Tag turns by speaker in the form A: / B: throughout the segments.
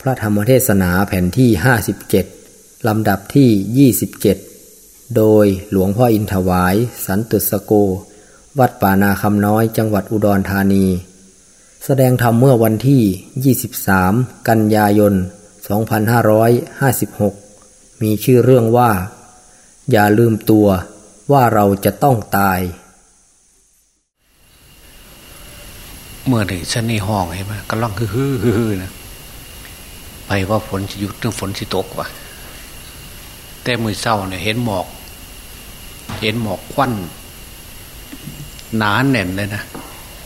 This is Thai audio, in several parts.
A: พระธรรมเทศนาแผ่นที่ 57 ลำดับที่ 27 โดยหลวงพ่ออินถวาย สันตุสโก วัดป่านาคำน้อยจังหวัดอุดรธานี แสดงธรรมเมื่อวันที่ 23 กันยายน 2556 มีชื่อเรื่องว่า อย่าลืมตัวว่าเราจะต้องตาย
B: เมื่อไหร่ฉันในห้องเห็นไหมกำลังฮือฮือฮือนะ ไปว่าฝนจะหยุดเรื่องฝนจะตกว่ะแต่มือเศร้าเนี่ยเห็นหมอก เห็นหมอกควันหนาแน่นเลยนะ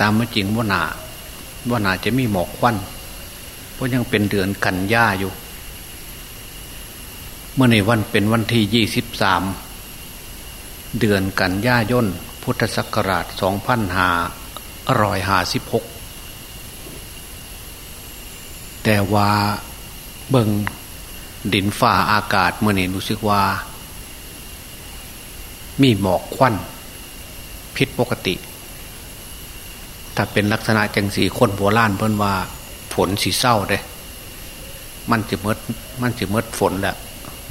B: ตามม่จริงว่าหนาว่าหนาจะมีหมอกควันเพราะยังเป็นเดือนกันย่าอยู่ เมื่อในวันเป็นวันที่ยี่สิบสามเดือนกันย่าย่นพุทธศักราชสองพันหาอร่อยหาสิบหกแต่ว่า เบิงดินฝ่าอากาศเมื่อนี้รู้สึกว่า มีหมอกควันผิดปกติ ถ้าเป็นลักษณะจังสีคนโบราณเพิ่นว่า ฝนสีเศร้าเด้ มันจะเมดมันจะเมดฝนแล้ว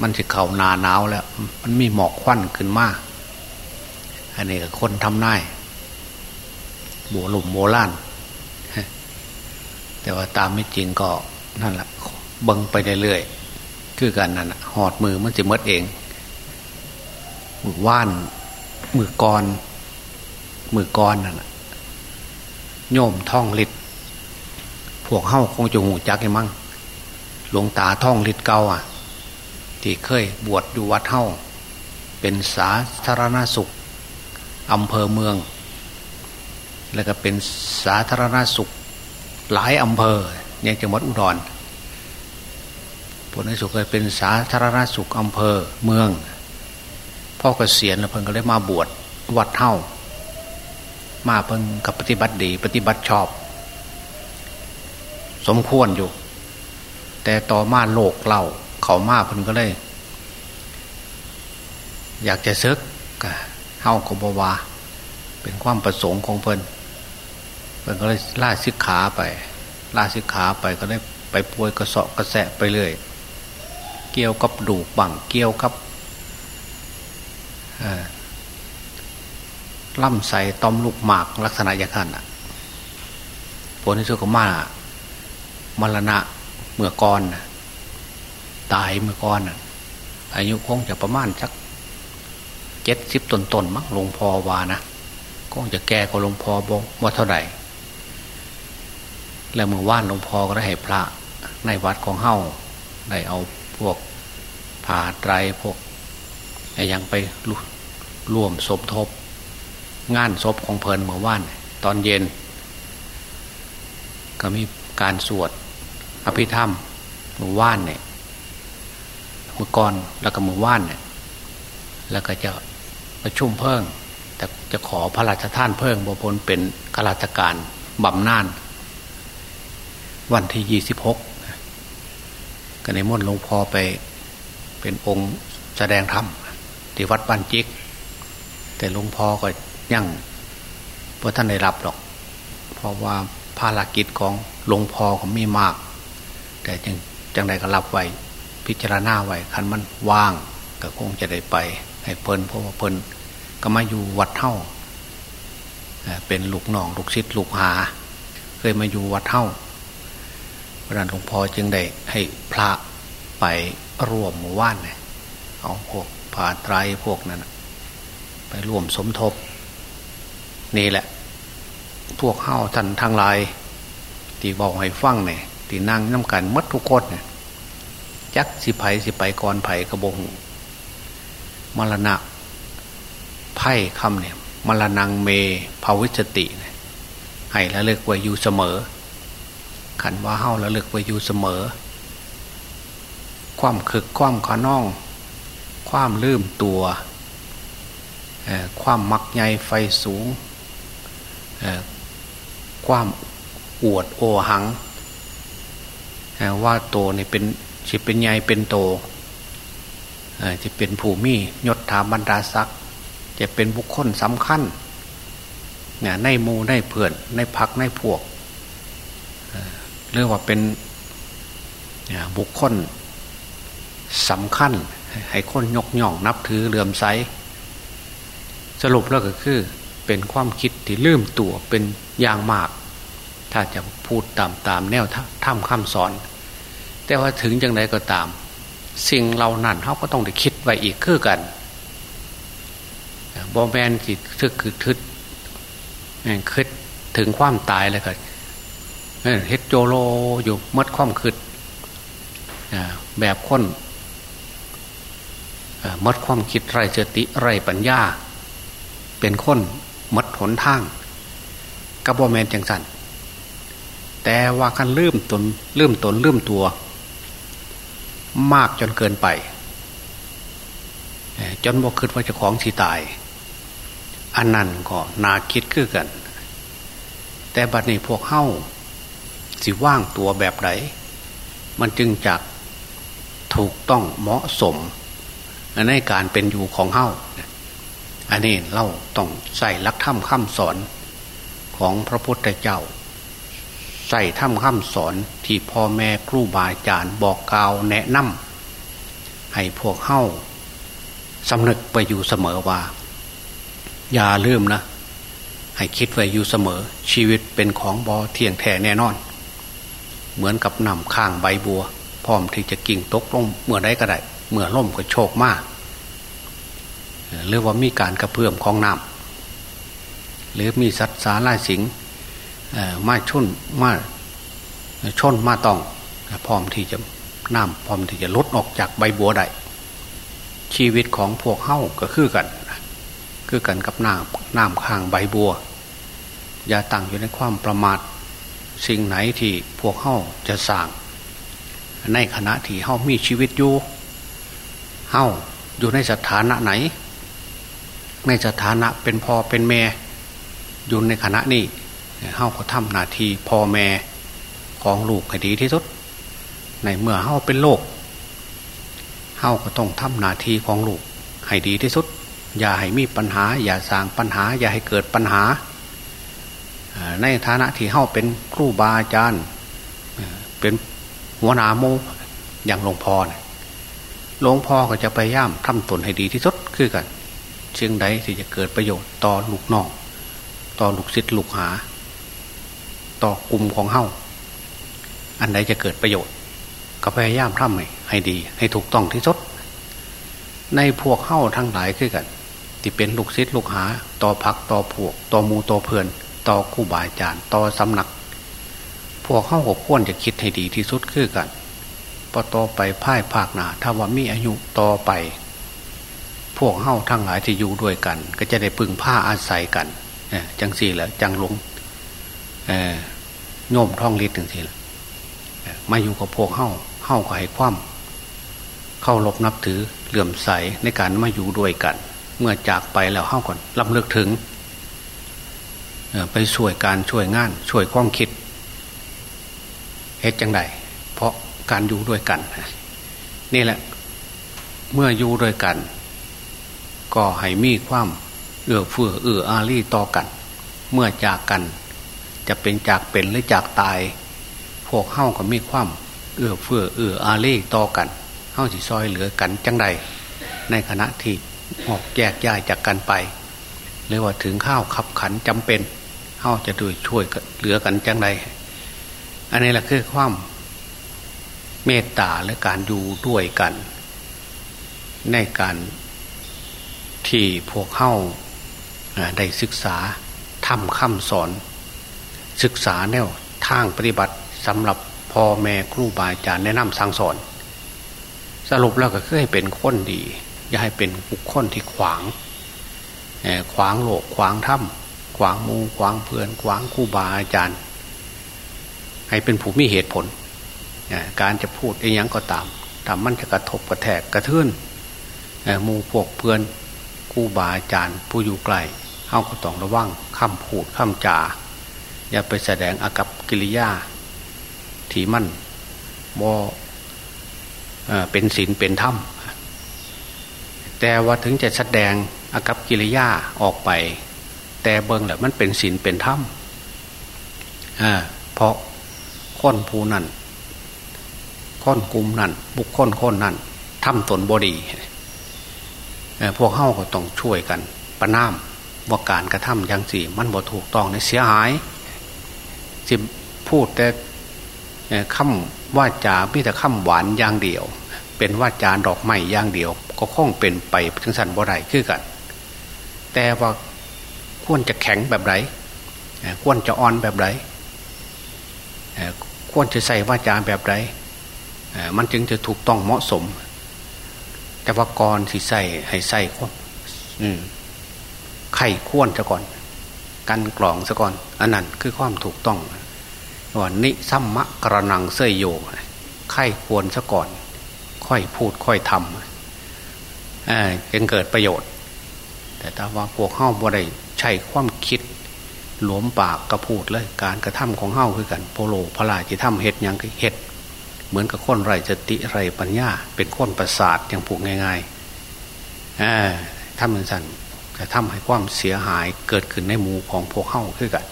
B: มันจะเข่านาหนาวแล้ว มันมีหมอกควันขึ้นมาก อันนี้ก็คนทำนายโบหลุมโบล้านแต่ว่าตามไม่จริงก็นั่นแหละ เบิงไปเรื่อยๆคือกันนั่นหอดมือมันจะมดเองมือว่าน มือกรมือกรนั่นโยมท่องลิดพวกเข้าคงจะหูจักยังมั้งหลวงตาท่องลิดเก่าอะ ที่เคยบวชอยู่วัดเท่าเป็นสาธารณสุขอำเภอเมือง แล้วก็เป็นสาธารณสุขหลายอำเภอในจังหวัดอุดร ผลในสุขเคยเป็นสาธารณสุขอำเภอเมือง พ่อเกษียณแล้วเพิ่งก็เลยมาบวชวัดเท่า มาเพิ่งกับปฏิบัติดี ปฏิบัติชอบ สมควรอยู่ แต่ต่อมาโลกเล่าเขามาเพิ่งก็เลย อยากจะซึกเฮาก็บวาเป็นความประสงค์ของเพิ่นเพิ่นก็เลยล่าสิกขาไปล่าสิกขาไปก็ได้ไปป่วยกระเสาะกระแสะไปเรื่อย เกี่ยวกับดูกบังเกี่ยวกับล่ำใส่ต้อมลูกหมากลักษณะอย่างนั้นอะผลที่สุดก็มามรณะเมื่อก่อนตายเมื่อก่อนอายุคงจะประมาณสักเจ็ดสิบต้นๆนมั้งหลวงพ่อวานะคงจะแก่กว่าหลวงพ่อบอกว่าเท่าไหร่แล้วเมื่อว่านหลวงพ่อก็ได้ให้พระในวัดของเฮ้าได้เอา วกผ่าไตรพวกยังไปร่วมสมทบ งานศพของเพลินเมื่อวานตอนเย็น ก็มีการสวดอภิธรรมเมื่อวานเนี่ยเมื่อก่อนแล้วก็เมื่อวานเนี่ยแล้วก็จะประชุมเพิ่ง แต่จะขอพระราชทานเพิ่งบพลเป็นข้าราชการบำนาญวันที่ยี่สิบหก ก็ในมนหลวงพ่อไปเป็นองค์แสดงธรรมที่วัดบ้านจิก แต่หลวงพ่อก็ยั่งเพราะท่านได้รับหรอก เพราะว่าภารกิจของหลวงพ่อเขามีมาก แต่จังจังใดก็รับไว้พิจารณาไว้คันมันว่าง ก็คงจะได้ไป ให้เพลินเพราะว่าเพลินก็มาอยู่วัดเท่าเป็นลูกน้องลูกศิษย์ลูกหา เคยมาอยู่วัดเท่า พระนันหลวงพ่อจึงได้ให้พระไปร่วมหมู่านเนี่ยเอาพวกผ่าไตรพวกนั้นไปร่วมสมทบ นี่แหละ พวกเข้าท่านทางลายที่บอกให้ฟังเนี่ยที่นั่งน้ำกันมัดทุกคนเนี่ยจักสิไผสิไปก่อนไผ่กระบงมรณะไพ่คำเนี่ยมรณงเมภาวิจติ ให้ละเลิกไว้อยู่เสมอ ขันว่าเฮาละลิกไว้อยู่เสมอ ความคึกความขนอง ความลืมตัว ความมักใหญ่ไฟสูง ความอวดโอหัง ว่าโตนี่เป็นจิเป็นใหญ่เป็นโตจะเป็นผู้มียศถาบรรดาศักดิ์จะเป็นบุคคลสำคัญในมูในเพื่อนในพักในพวก เรียกว่าเป็นบุคคลสำคัญ ให้คนยกย่องนับถือเลื่อมใสสรุปแล้วก็คือ เป็นความคิดที่ลืมตัวเป็นอย่างมาก ถ้าจะพูดตามตามแนวท่ามคำสอน แต่ว่าถึงจังไดก็ตาม สิ่งเรานั่นเขาก็ต้องได้คิดไว้อีกคือกันบอแมนจิตทึกคือทึดคิดถึงความตายเลยก็ เฮ็ดโจโลอยู่มัดความคิดแบบคนมัดความคิดไรเจติไรปัญญา เป็นคนมัดหนทางกับบอแมนจังสันแต่ว่ากันลืมตนลืมตนลืมตัว มากจนเกินไป จนบอกคิดว่าจะของสีตาย อันนั้นก็นาคิดคือกัน แต่บัดนี้พวกเข้า สิว่างตัวแบบไหนมันจึงจักถูกต้องเหมาะสมในการเป็นอยู่ของเฮ้าอันนี้เราต้องใส่ลักธรรมคำสอนของพระพุทธเจ้า ใส่ธรรมคำสอนที่พ่อแม่ครูบาอาจารย์บอกกล่าวแนะนำให้พวกเฮ้าสำนึกไปอยู่เสมอว่า อย่าลืมนะ ให้คิดไว้อยู่เสมอชีวิตเป็นของบอเที่ยงแท้แน่นอน เหมือนกับนำข้างใบบัว พร้อมที่จะกิ่งตกลงเมื่อใดก็ได้ เมื่อล่มก็โชคมากหรือว่ามีการกระเพื่อมของน้ำหรือมีสัตว์สาลายสิงมาชุนมาชนมาต้อง พร้อมที่จะน้ำพร้อมที่จะลดออกจากใบบัวได้ชีวิตของพวกเฮ้าก็คือกัน คือกันกับน้ำน้ำข้างใบบัว อย่าตั้งอยู่ในความประมาท สิ่งไหนที่พวกเฮ้าจะสั่งในขณะที่เฮ้ามีชีวิตอยู่เฮ้าอยู่ในสถานะไหน ในสถานะเป็นพ่อเป็นแม่อยู่ในคณะนี้เฮาก็ทำหนาทีพ่อแม่ของลูกให้ดีที่สุด ในเมื่อเฮาเป็นโลกเฮาก็ต้องทำหนาทีของลูกให้ดีที่สุด อย่าให้มีปัญหา อย่าสร้างปัญหา อย่าให้เกิดปัญหา ในฐานะที่เฮาเป็นครูบาอาจารย์เป็นหัวหน้าโมอย่างหลวงพ่อหลวงพ่อก็จะพยายามทำตนให้ดีที่สุดคือกันเชียงใดที่จะเกิดประโยชน์ต่อลูกน้องต่อลูกศิษย์ลูกหา ต่อกลุ่มของเฮ้าอันใดจะเกิดประโยชน์ ก็พยายามทำให้ดี ให้ถูกต้องที่สุดในพวกเฮ้าทั้งหลายคือกัน ที่เป็นลูกศิษย์ลูกหา ต่อพักต่อพวก ต่อมูต่อเพื่อน ต่อคู่บาอาจารย์ต่อสำนัก พวกเข้าหกควรจะคิดให้ดีที่สุดคือกันพอต่อไปพ่ายภาคหนาถ้าว่ามีอายุต่อไป พวกเฮ้าทั้งหลายที่อยู่ด้วยกัน ก็จะได้พึ่งผ้าอาศัยกันจังสี่แหละจังหลงโยมท่องฤทธิ์จังสี่แหละมาอยู่กับพวกเฮ้าเฮ้าก็ให้ความเข้ารบนับถือเหลื่อมใสในการมาอยู่ด้วยกัน เมื่อจากไปแล้วเฮ้าก่อนลำเลือกถึง ไปช่วยการช่วยงาน ช่วยความคิดเหตุจังใดเพราะการอยู่ด้วยกัน นี่แหละ เมื่ออยู่ด้วยกัน ก็ให้มีความเอื้อเฟื้อเอื้ออารีต่อกัน เมื่อจากกัน จะเป็นจากเป็นหรือจากตาย พวกเฮ้าก็มีความเอื้อเฟื้อเอื้ออารีต่อกันเฮ้าสิซอยเหลือกันจังใดในขณะที่ออกแยกย้ายจากกันไปหรือว่าถึงข้าวขับขันจำเป็น เฮ้าจะด้วยช่วยเหลือกันจังใดอันนี้แหละคือความเมตตาและการอยู่ด้วยกัน ในการที่พวกเข้าได้ศึกษาทำคำสอน ศึกษาแนวทางปฏิบัติสำหรับพ่อแม่ครูบาอาจารย์แนะนำสั่งสอน สรุปแล้วก็คือให้เป็นคนดี อย่าให้เป็นบุคคลที่ขวางขวางโลกขวางถ้ำ วางมูขวางเพื่อนขวางครูบาอาจารย์ ให้เป็นผู้มีเหตุผล การจะพูดอยังก็ตามทำมันจะกระทบกระแทกกระเทือนมูพวกเพื่อนผู้บาอาจารย์ ผู้อยู่ไกลเข้าก็ต้องระวังคำพูดคำจาอย่าไปแสดงอากับกิริยาที่มั่นบ่เป็นศีลเป็นธรรมแต่ว่าถึงจะแสดงอากับกิริยาออกไป แต่เบิงแหละมันเป็นศีลเป็นธรรมเพราะคนผู้นั้นคนกลุ่มนั่นบุคคลคนนั่นทำตนบอดีพวกเข้าก็ต้องช่วยกัน ประนามว่าการกระทำอย่างสี่ มันบ่ถูกต้องในเสียหายสิพูดแต่คำว่าจาพิแต่คำหวานอย่างเดียว เป็นว่าจาดอกไม้อย่างเดียว ก็คงเป็นไปถึงสันบ่ได้คือกัน แต่ว่า ควรจะแข็งแบบไหนควรจะอ่อนแบบไหนควรจะใส่วาจาแบบไหนมันจึงจะถูกต้องเหมาะสม แต่ว่ากรที่ใส่ให้ใส่ไข่ควรซะก่อน กันกล่องซะก่อนอันนั้นคือความถูกต้องว่านิสัมมะกระนังเสยโยไข่ควรซะก่อน ค่อยพูดค่อยทำจึงเกิดประโยชน์ แต่ถ้าว่าพวกเข้าบ่ได้ใช้ความคิด หลวมปากกระพูดเลย การกระทำของเข้าคือกันโพโลพลาจิทำเห็ดยังเห็ดเหมือนกับคนไรสติไรปัญญา เป็นคนประสาทอย่างผูกง่ายๆถ้ามันสันจะทำให้ความเสียหายเกิดขึ้นในหมู่ของพวกเข้าคือกัน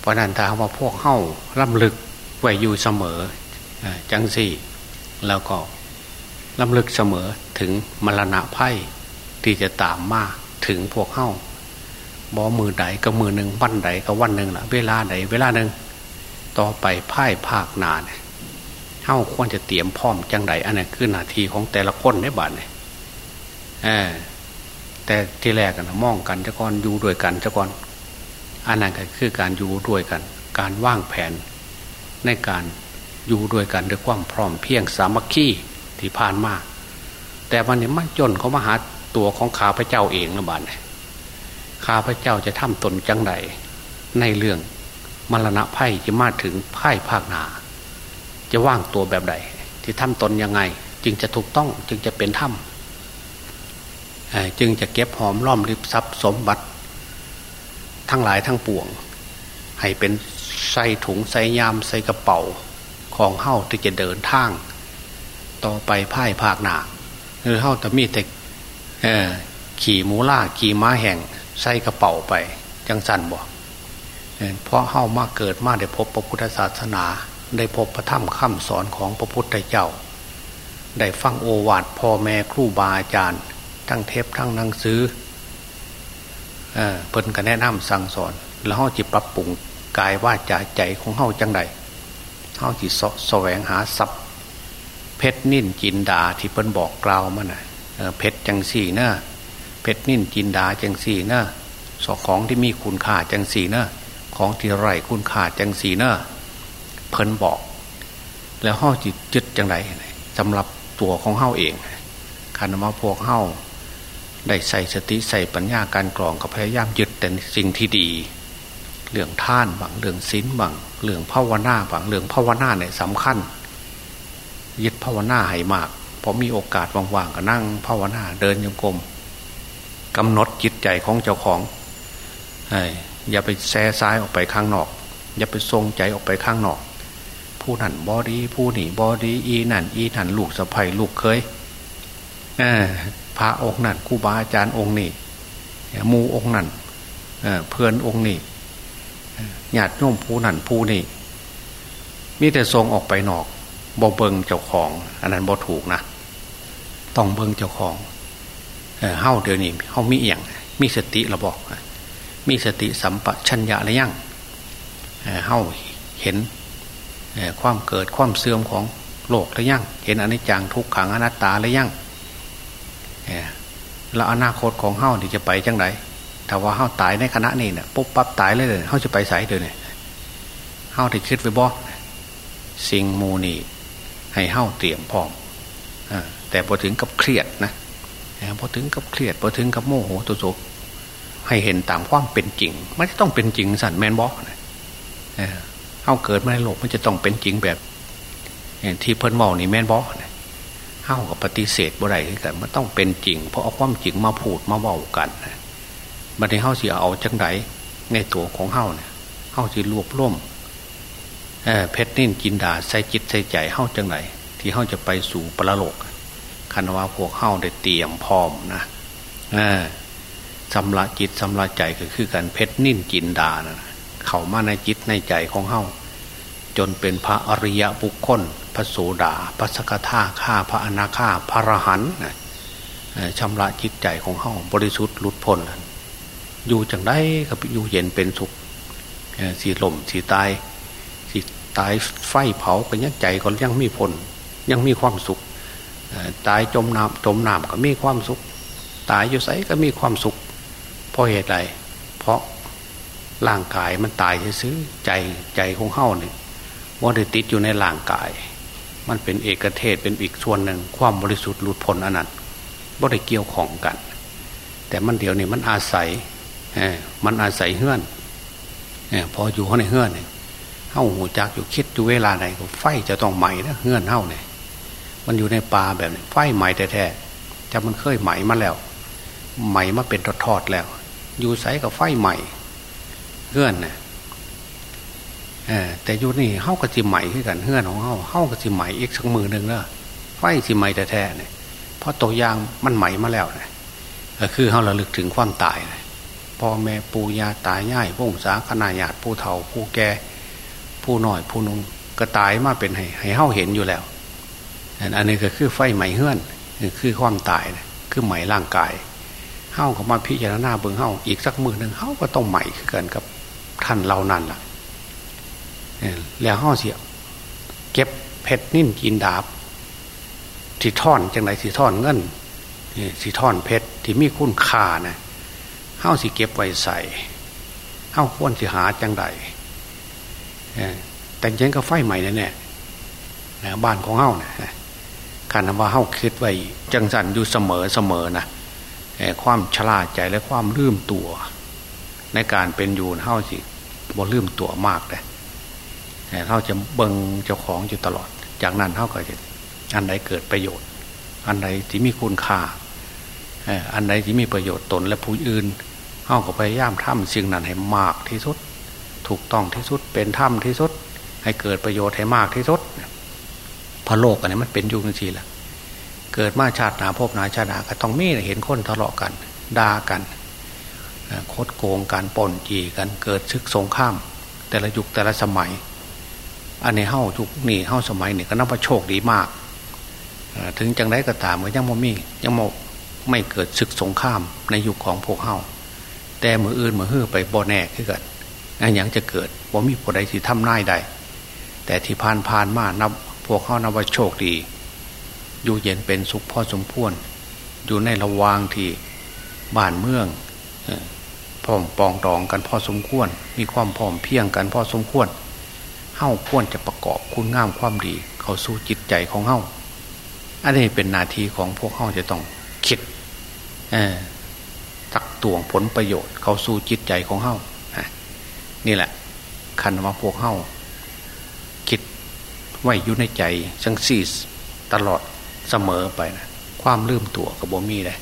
B: เพราะนั้นถ้าว่าพวกเข้าล่ำลึกไว้อยู่เสมอจังสี่ แล้วก็ล่ำลึกเสมอถึงมรณะไพ่ ที่จะตามมาถึงพวกเข้าบอมือใดก็มือหนึ่งวันใดก็วันหนึ่งละเวลาใดเวลาหนึ่งต่อไปไพ่ภาคนานเข้าควรจะเตรียมพร้อมจังไดอันนั้นคือหน้าที่ของแต่ละคนในบ้านเนี่ยแต่ที่แรกนะมองกันจะก่อนอยู่ด้วยกันจะก่อนอันนั้นก็คือการอยู่ด้วยกัน การว่างแผน ในการอยู่ด้วยกันด้วยความพร้อมเพียงสามัคคีที่ผ่านมาแต่วันนี้มันจนเขามาหา ตัวของข้าพเจ้าเองนะบ้านข้าพเจ้าจะทำตนจังใดในเรื่องมรณะไพ่จะมาถึงไพ่ภาคนา จะว่างตัวแบบใด ที่ทำตนยังไง จึงจะถูกต้องจึงจะเป็นถ้ำจึงจะเก็บหอมล้อมริบทรัพย์สมบัติ ทั้งหลายทั้งปวง ให้เป็นใส่ถุงใส่ยามใส่กระเป๋าของเฮ้าที่จะเดินทาง ต่อไปไพ่ภาคนาหรือเฮ้าแต่มีแต่ ขี่มูล่าขี่ม้าแห่งใส่กระเป๋าไปจังสันบอกเพราะเฮ้ามาเกิดมาได้พบพระพุทธศาสนา ได้พบพระธรรมคำสอนของพระพุทธเจ้า ได้ฟังโอวาทพ่อแม่ครูบาอาจารย์ ทั้งเทปทั้งหนังสือเพิ่นก็แนะนำสั่งสอน แล้วเฮาจิปรับปรุงกายว่าจาใจของเฮาจังใดเฮาจิสแสวงหาทรัพย์เพชรนิ่นจินดาที่เพิ่นบอกกล่าวมาน่ะ เพชรจังสี่เนอะเพชรนิ่นจินดาจังสี่เนอะสอของที่มีคุณค่าจังสี่เนอะของที่ไร่คุณค่าจังสี่เนอะเพิ่นบอก แล้วเฮาจิตจึดจังไรสำหรับตัวของเฮาเองคันว่าพวกเฮาได้ใส่สติใส่ปัญญาการกรองก็พยายามยึดแต่สิ่งที่ดี เรื่องท่านบางเรื่องศีลบางเรื่องภาวนาบางเรื่องภาวนาเนี่ยสำคัญ ยึดภาวนาให้มาก อมีโอกาสว่างๆก็นั่งภาวนาเดินโยกลมกำหนดจิตใจของเจ้าของอย่าไปแซ่ซ้ายออกไปข้างนอก อย่าไปทรงใจออกไปข้างนอก ผู้นั่นบอดีผู้นี่บอดีอีนั่น อีนั่นลูกสะใภ้ลูกเคยพระองค์นั่นครูบาอาจารย์องค์นี้มูองค์นั่นเพื่อนองค์นี้ญาติโยมผู้นั่นผู้นี่มีแต่ทรงออกไปนอกบ่เบิงเจ้าของ อันนั้นบ่ถูกนะ ต้องเบิงเจ้าของเฮ้าเดี๋ยวนี้เฮ้ามีเอียงมีสติระบอกมีสติสัมปชัญญะอะไรยั่งเฮ้าเห็นความเกิดความเสื่อมของโลกอะไรยั่งเห็นอนิจจังทุกขังอนัตตาอะไรยั่งแล้วอนาคตของเฮ้าที่จะไปจังไรถ้าว่าเฮ้าตายในคณะนี้เนี่ยปุ๊บปั๊บตายเลยเลยเฮ้าจะไปใส่เดี๋ยวนี้เฮ้าที่คิดไว้บ่สิ่งมูนี่ให้เฮ้าเตรียมพร้อมอ แต่พอถึงกับเครียดนะพอถึงกับเครียดพอถึงกับโมโหตัวโจให้เห็นตามความเป็นจริง มันจะต้องเป็นจริงสันแมนบอกเฮ้าเกิดมาในโลกมันจะต้องเป็นจริงแบบที่เพิ่นมองนี่แมนบอกนะเข้ากับปฏิเสธบ่ได้กันมันต้องเป็นจริง เพราะเอาความจริงมาพูดมาเว้ากันบัดนี้เข้าสิเอาจังไดในตัวของเข้าเนี่ยเข้าสิรวบร่วมเพชรนิ่นกินดาใส่จิตใส่ใจเข้าจังไดที่เข้าจะไปสู่ปรโลก คันว่าพวกเข้าได้เตรียมพร้อมนะสำละจิตสำละใจก็คือกันเพชรนิ่นจินดานะเข้ามาในจิตในใจของเข้าจนเป็นพระอริยบุคคล พระโสดา พระสกทาข้าพระอนาคาพระรหันต์ชำระจิตใจของเขาบริสุทธิ์หลุดพ้นอยู่จังได้ก็อยู่เย็นเป็นสุขสีลมสีตายสีตายไฟเผาก็ยังใจก็ยังมีผลยังมีความสุข ตายจมน้ำจมน้ำก็มีความสุข ตายอยู่ไสก็มีความสุข เพราะเหตุใดเพราะร่างกายมันตายซื้อใจใจของเฮ้าเนี่ยว่าได้ติดอยู่ในร่างกาย มันเป็นเอกเทศเป็นอีกส่วนหนึ่งความบริสุทธิ์หลุดพ้นอันนั้นว่ได้เกี่ยวของกัน แต่มันเดี๋ยวนี้มันอาศัยมันอาศัยเฮื่อนพออยู่เข้าในเฮื่อนเนี่ยเฮ้าหูจักอยู่คิดอยู่เวลาไหนก็ไฟจะต้องไหม้นะเฮื่อนเฮ้าเนี่ย มันอยู่ในป่าแบบนี้ไฟไหม้แท้ๆจะมันเคยไหม้มาแล้ว ไหม้มาเป็นทอดๆแล้ว อยู่ใสกับไฟใหม่เฮื่อนเนี่ยแต่อยู่นี่เฮ้ากับจิใหม่ขึ้นกันเฮื่อนของเฮ้าเฮ้ากับจิใหม่อีกสักมือหนึ่งเนอะไฟจิใหม่แท้ๆเนี่ยเพราะตัวยางมันใหม่มาแล้วเนี่ยคือเฮ้าระลึกถึงความตายเลยพ่อแม่ปู่ย่าตายง่ายพงศาคณาญาติผู้เฒ่าผู้แก่ผู้น้อยผู้นุ่งก็ตายมาเป็นให้ให้เฮ้าเห็นอยู่แล้ว อันนี้ก็คือไฟใหม่เฮื่อน คือความตายคือใหม่ร่างกายเฮ้าเขามาพิจารณาเบื้องเฮ้าอีกสักมือหนึ่งเฮ้าก็ต้องใหม่ขึ้นกันกับท่านเรานั่นล่ะแล้วเฮ้าเสียเก็บเพชรนิ่นกินดาบสีท่อนจังไรสีท่อนเงินสีท่อนเพชรที่มีคุณค่านะเฮ้าสิเก็บไว้ใส่เฮ้าควรสิหาจังไดแต่ยังก็ไฟใหม่แน่ๆบ้านของเฮ้านะ การทำว่าเฮ้าคิดไว้จังสันอยู่เสมอเสมอนะความชราใจและความลืมตัว ในการเป็นอยู่เฮ้าสิบ่ลืมตัวมากเลยเท่าจะเบิงเจ้าของอยู่ตลอด จากนั้นเท่าก็จะอันใดเกิดประโยชน์ อันใดที่มีคุณค่าอันใดที่มีประโยชน์ตนและผู้อื่นเท่าก็พยายามทำสิ่งนั้นให้มากที่สุด ถูกต้องที่สุดเป็นธรรมที่สุด ให้เกิดประโยชน์ให้มากที่สุด พระโลกอันนี้มันเป็นยุคทีละเกิดมาชาติหนาพบนาชาติหนาก็ต้องมีเห็นคนทะเลาะกันด่ากันโคดโกงกันป่นจีกันเกิดชึกสงข้าม แต่ละยุคแต่ละสมัย อันนี้เฮ้าทุกนี่เฮ้าสมัยนี่ก็นับว่าโชคดีมาก ถึงจังไรก็ตามก็ยังโมมียังโมไม่เกิดศึกสงครามในยุคของพวกเฮ้าแต่มืออื่นมือฮื้อไปบ่แน่ขึ้นกันอันยังจะเกิดว่ามีผู้ใดที่ทำนายใดแต่ที่ผ่านผ่านมานับ พวกเขานับว่าโชคดี อยู่เย็นเป็นสุขพอสมควรอยู่ในระวางที่บ้านเมืองพร้อมปองดองกันพอสมควร มีความพร้อมเพียงกันพอสมควรเฮ้าควรจะประกอบคุณงามความดี เขาสู่จิตใจของเฮ้าอันนี้เป็นนาทีของพวกเฮ้าจะต้องคิดตักตวงผลประโยชน์ เขาสู่จิตใจของเฮ้านี่แหละคันว่าพวกเฮ้า ไว้อยู่ในใจสังซีตลอดเสมอไปนะความลืมตัวกับบ่มีเลย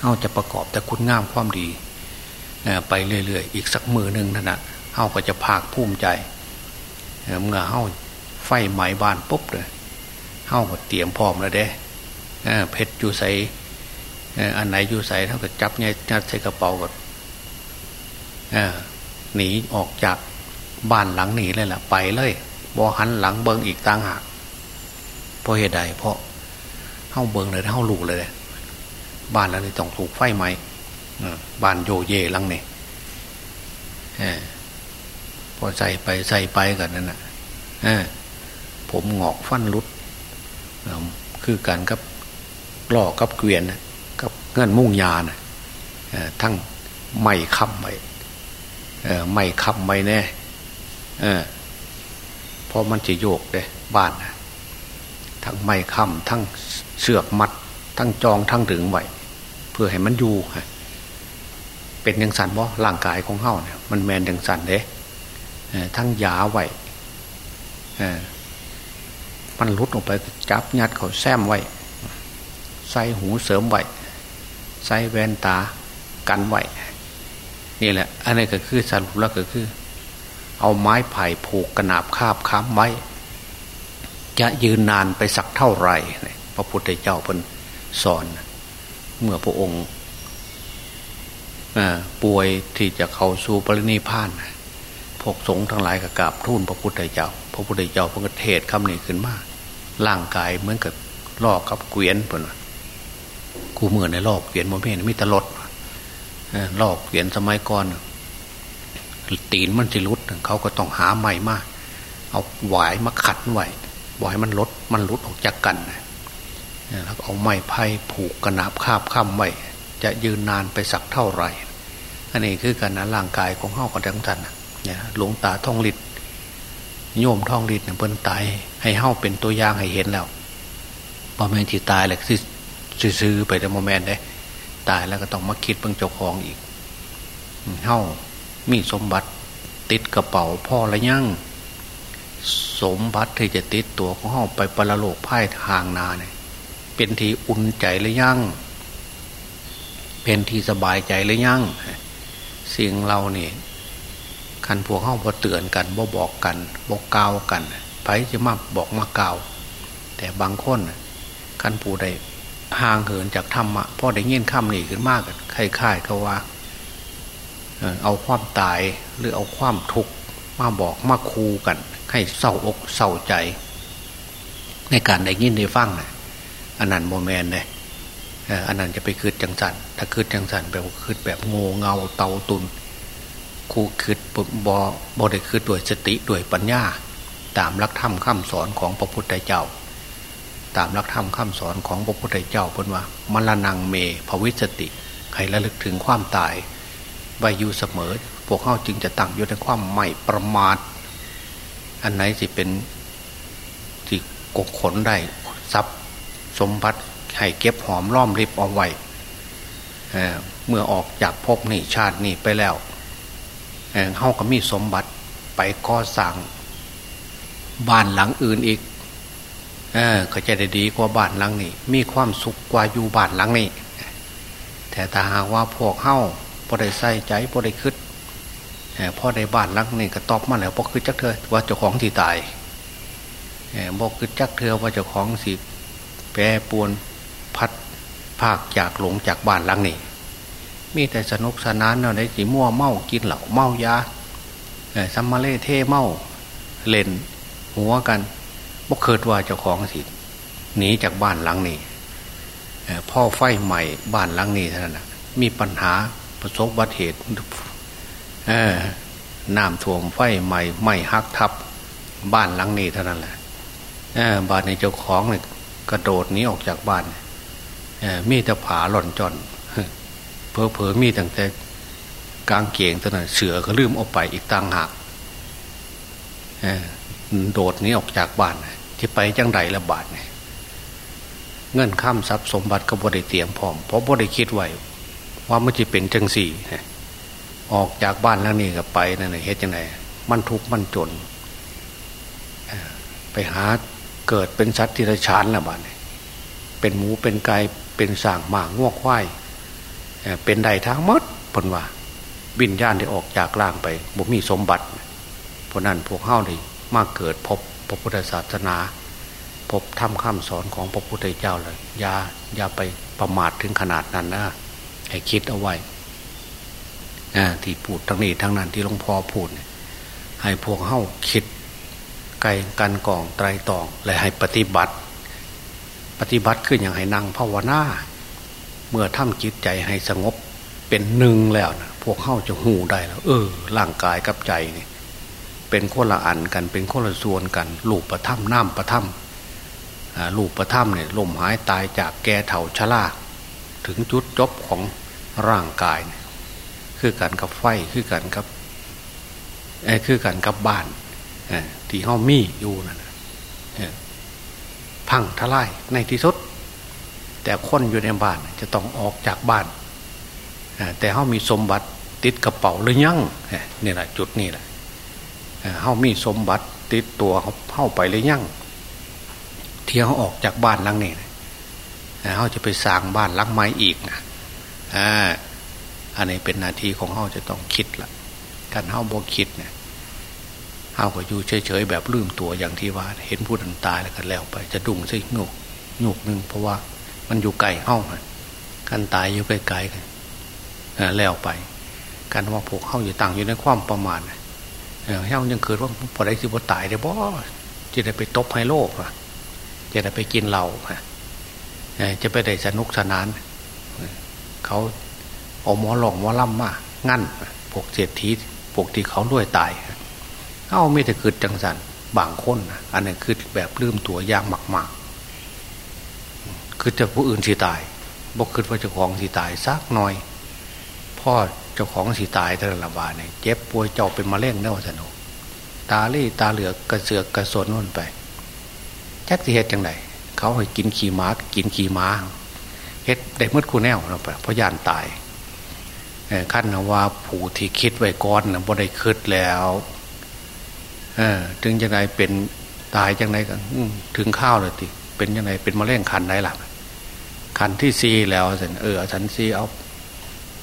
B: เฮาจะประกอบแต่คุณงามความดีไปเรื่อยๆ อีกสักมือหนึ่งนั่นนะเฮาก็จะภาคภูมิใจเมื่อเฮาไฟไหม้บ้านปุ๊บเลยเฮาก็เตรียมพร้อมแล้วเด้เพชรอยู่ใส่อันไหนอยู่ใส่เท่ากับจับเนี่ยจัดใส่กระเป๋าก็หนีออกจากบ้านหลังหนีเลยล่ะ ไปเลย บอหันหลังเบิงอีกต่างหากเพราะเหตุใดเพราะเฮ้าเบิงเลยเฮ้าลูกเลยบ้านแล้วนี่ต้องถูกไฟไหมบ้านโยเยลังนี่พอใส่ไปใส่ไปกันนั่นนะผมหงอกฟันรุดคือกันกับล่อกับเกวียนกับเงื่อนมุ่งยานะทั้งไม่คำไปไม่คำไปแน่ พราะมันจะโยกเลยบ้านนะทั้งไม่คำทั้งเสือกมัด ทั้งจองทั้งถึงไว้เพื่อให้มันอยู่เป็นยังสันว่าร่างกายของเฮาเนี่ยมันแมนยังสันเด้ทั้งยาไว้มันลุดออกไปจับยัดเขาแซมไว้ ใส่หูเสริมไว้ใส่แว่นตากันไว้นี่แหละ อันนี้ก็คือสรุปแล้วก็คือ เอาไม้ไผ่ผูกกระนาบคาบค้ำไว้ จะยืนนานไปสักเท่าไหร่พระพุทธเจ้าเพิ่นสอน เมื่อพระองค์ป่วยที่จะเข้าสู่ปรินิพานพวกสงฆ์ทั้งหลายก็กราบทูลพระพุทธเจ้า พระพุทธเจ้าพระเทศคำนี้ขึ้นมาร่างกายเหมือนกับลอกกับเกวียนเปล่ากูเหมือนในลอกเกวียนโมเมนมิตรรถลอกเกวียนสมัยก่อน ตีนมันสิรุดเขาก็ต้องหาใหม่มาเอาหวายมาขัดไว้บ่อยมันลดมันลุดออกจากกันแล้วเอาไม้ไผ่ผูกกระนาบคาบข้ามไว้จะยืนนานไปสักเท่าไหร่ อันนี้คือการนะร่างกายของเฮากันทั้งท่านเนี่ยหลวงตาท่องฤทธิ์โยมท่องฤทธิ์เนี่ยเพิ่นตายให้เฮาเป็นตัวอย่างให้เห็นแล้วพอแม่ที่ตายแหละคือซื้อไปแต่โมเมนต์ได้ตายแล้วก็ต้องมาคิดเบิ่งเจ้าของอีกเฮา มีสมบัติติดกระเป๋าพ่อละยั่งสมบัติที่จะติดตัวของเฮาไปประโลกไพ่ทางนาเนี่ยเป็นทีอุ่นใจหรือยั่งเป็นทีสบายใจหรือยั่งสิ่งเราเนี่ยคันพวกเข้าพอเตือนกันบ่บอกกันบอกกล่าวกันไผจะมาบอกมากล่าว แต่บางคนคันผู้ใดห่างเหินจากธรรมะพ่อได้เงี้ยนข้ามหนีขึ้นมากคล้ายๆเขาว่า เอาความตายหรือเอาความทุกข์มาบอกมาคูกัน ให้เศร้าอกเศร้าใจ ในการได้ยินได้ฟังนะอันนั้นโมเมนต์เลยอันนั้นจะไปคืดจังสันถ้าคืดจังสันแปลว่าคืดแบบโง่เงาเตาตุนคูคืดบอบอได้คืดด้วยสติด้วยปัญญา ตามลักธรรมคำสอนของพระพุทธเจ้า ตามลักธรรมคำสอนของพระพุทธเจ้าเป็นว่ามรณงเมภวิสติให้ระลึกถึงความตาย ไว้อยู่เสมอ พวกเขาจึงจะตั้งอยู่ในความไม่ประมาทอันไหนสิเป็นที่กกขนได้ทรัพย์สมบัติให้เก็บหอมล้อมริบเอาไว้เเมื่อออกจากภพนี่ชาตินี่ไปแล้วเเขาก็มีสมบัติไปก่อสร้างบ้านหลังอื่นอีกเออก็จะได้ดีกว่าบ้านหลังนี้ มีความสุขกว่าอยู่บ้านหลังนี้ แต่ถ้าหากว่าพวกเข้า พอได้ใส่ใจพอได้คืดพอได้บ้านหลังนี้ก็ตอบมาแล้วพอคือจักเธอว่าเจ้าของที่ตายบอกคือจักเธอว่าเจ้าของสิแปรปวนพัดภาคจากหลงจากบ้านหลังนี้มีแต่สนุกสนานเนาะในสีมั่วเมากินเหล่าเมายาซัมมาเล่เท่เมาเล่น หัวกันบกเคิดว่าเจ้าของสิหนีจากบ้านหลังนี้พ่อไฟใหม่บ้านหลังนี้เท่านั้นมีปัญหา ประสบบัติเหตุน้ำท่วมไฟใหม่ไม่ฮักทับ บ้านหลังนี้เท่านั้นแหละบ้านในเจ้าของเนี่ยกระโดดนี้ออกจากบ้านมีแต่ผาหล่อนจอนเพอเพอมีตั้งแต่กลางเกียงตอนนั้นเสือก็ลืมออกไปอีกต่างหากโดดนี้ออกจากบ้านที่ไปจังไรละบาทเนี่ยเงินข้ามทรัพย์สมบัติก็บริเตรียมพร้อมเพราะบริคิดไว้ ว่ามันจะเป็นจังสี่ออกจากบ้านแล้วนี่ก็ไปนั่นเฮ็ดยังไงมันทุกข์มันจน ไปหาเกิดเป็นสัตว์ที่ไรชานละบ้านเป็นหมูเป็นไก่เป็นส่างหมางงวกควายเป็นใดทางมดพนว่าวิญญาณได้ออกจากร่างไปบ่มีสมบัติเพราะนั้นพวกเฮ้าได้มาเกิดพบพระพุทธศาสนา พบทำคำสอนของพระพุทธเจ้าเลยอย่าอย่าไปประมาทถึงขนาดนั้นนะ ให้คิดเอาไว้ที่พูดทั้งนี้ทั้งนั้นที่หลวงพ่อพูดให้พวกเฮ้าคิดไกลกันกองไตรตอง และให้ปฏิบัติ ปฏิบัติขึ้นอย่างให้นั่งภาวนาเมื่อทำจิตใจให้สงบเป็นหนึ่งแล้วนะพวกเข้าจะหูได้แล้ว เออ ร่างกายกับใจนี่เป็นคนละอันกันเป็นคนละส่วนกัน ลูกประทับน้ำประทับลูกประทับเนี่ยลมหายตายจากแก่เถาชรา ถึงจุดจบของร่างกายเนี่ยคือกันกับไฟคือกันกับไอ้คือกันกับบ้านที่ห้องมีอยู่นั่นพังทลายในที่สุด แต่คนอยู่ในบ้านจะต้องออกจากบ้าน แต่เขามีสมบัติติดกระเป๋าหรือยังนี่แหละจุดนี้แหละเขามีสมบัติติดตัวเขาเข้าไปหรือยังที่เขาออกจากบ้านหลังนี้ เขาจะไปสร้างบ้านลังใหม่อีกนะอันนี้เป็นนาทีของเขาจะต้องคิดละการเขาบกคิดเนี่ยเอาก็อยู่เฉยๆแบบลืมตัวอย่างที่ว่า เห็นผู้ดันตายแล้วก็แล้วไป จะดุ่งซิโงกโงกนึงเพราะว่ามันอยู่ไกลห้องกันตายอยู่ไกลๆกันแล้วไป การว่าพวกเข้าอยู่ต่างอยู่ในความประมาณเฮ้ายังเกิดว่าพอได้สิบ่ตายได้บ่จะได้ไปตบไฮโลกจะได้ไปกินเหล้า จะไปได้สนุกสนาน เขาเอาหมอหลองหมอล่ำมางั้นพวกเศรษฐีพวกที่เขาด้วยตายเอาไม่แต่เกิดจังสันบางคนอันนี้คือแบบลืมตัวยางหมักๆคือจะผู้อื่นสิตายบอกคือว่าเจ้าของสิตายซักหน่อยพ่อเจ้าของสิตายแต่ละบาเนี่ยเจ็บป่วยเจ้าเป็นมะเร็งเน่าสนุกตาลี่ตาเหลือกกระเสือกกระสนน่นไปจักสิเหตุจังได เขาให้กินขี่ม้ากินขี่ม้าเฮ็ดได้มืดคูแนวเราไปเพราะยานตายขั้นว่าผู้ที่คิดไว้ก้อนนะบ่ได้คิดแล้วถึงจังไดเป็นตายจังไดกันถึงข้าวเลยทีเป็นยังไงเป็นมะเร็งคันไหนล่ะคันที่ซีแล้วสิเออฉันซีเอา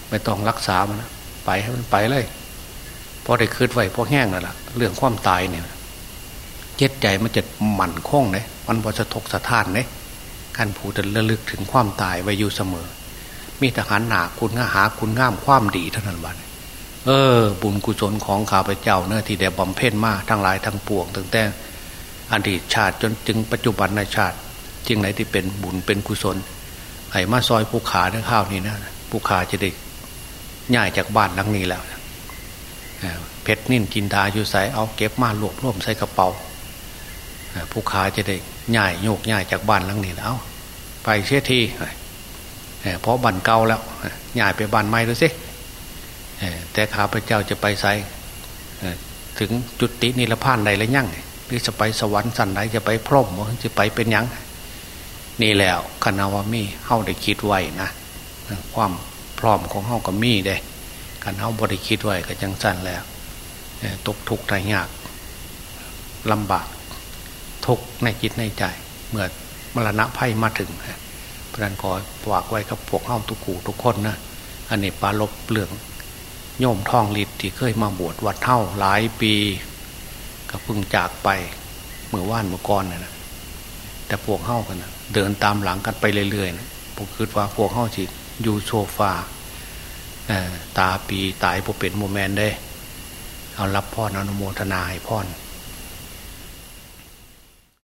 B: ไม่ต้องรักษามันไปให้มันไปเลยพอได้คืดไว้พอแห้งแล้วล่ะเรื่องความตายเนี่ย เจ็ดใจมันจะหมั่นคงเลยมันพอสะทกสะท้านเลยการผูดระลึกถึงความตายไว้อยู่เสมอ มีทหารหนาคุณง่าหาคุณง่ามความดีเท่านั้นบ้านเออ บุญกุศลของข้าพเจ้าเนื้อที่ได้บำเพ็ญมาทั้งหลายทั้งปวงตั้งแต่อดีตชาติจนถึงปัจจุบันในชาติจึงไหนที่เป็นบุญเป็นกุศลไห้มาซอยผู้ขาในข้าวนี้นะผู้ขาจะได้ง่ายจากบ้านหลังนี้แล้วเพชรนิ่นจินดาอยู่ใส่เอาเก็บมารวบรวมใส่กระเป๋า ผู้ขาจะได้ง่ายโยกง่ายจากบ้านหลังนี้แล้วไปเชื่อทีเพราะบ้านเก่าแล้วง่ายไปบ้านใหม่ดูสิแต่ข้าพเจ้าจะไปใส่ถึงจุดตินิรพานใดแล้วยั่งหรือจะไปสวรรค์สันไหนจะไปพรหมจะไปเป็นยังนี่แล้วคณะว่ามีเฮาได้คิดไว้นะความพร้อมของเฮาก็มีเด้คันเฮาบริคิดไว้ก็จังสั้นแล้วตกทุกข์ได้ยากลำบาก ทุกข์ในจิตในใจ เมื่อมรณะภัยมาถึงเพราะนั้นขอฝากไว้กับพวกเฮาทุกขู่ทุกคนนะอันนี้ปาลบเรื่องโยมทองฤทธิ์ที่เคยมาบวชวัดเท่าหลายปีก็เพิ่งจากไปเมื่อว่านเมื่อก่อนนะแต่พวกเฮ้ากันนะเดินตามหลังกันไปเรื่อยๆนะผมคิดว่าพวกเฮ้าจิตอยู่โซฟาตาปีตายพวกเป็นโมแมนได้ เอารับพ่ออนุโมทนาให้พ่อ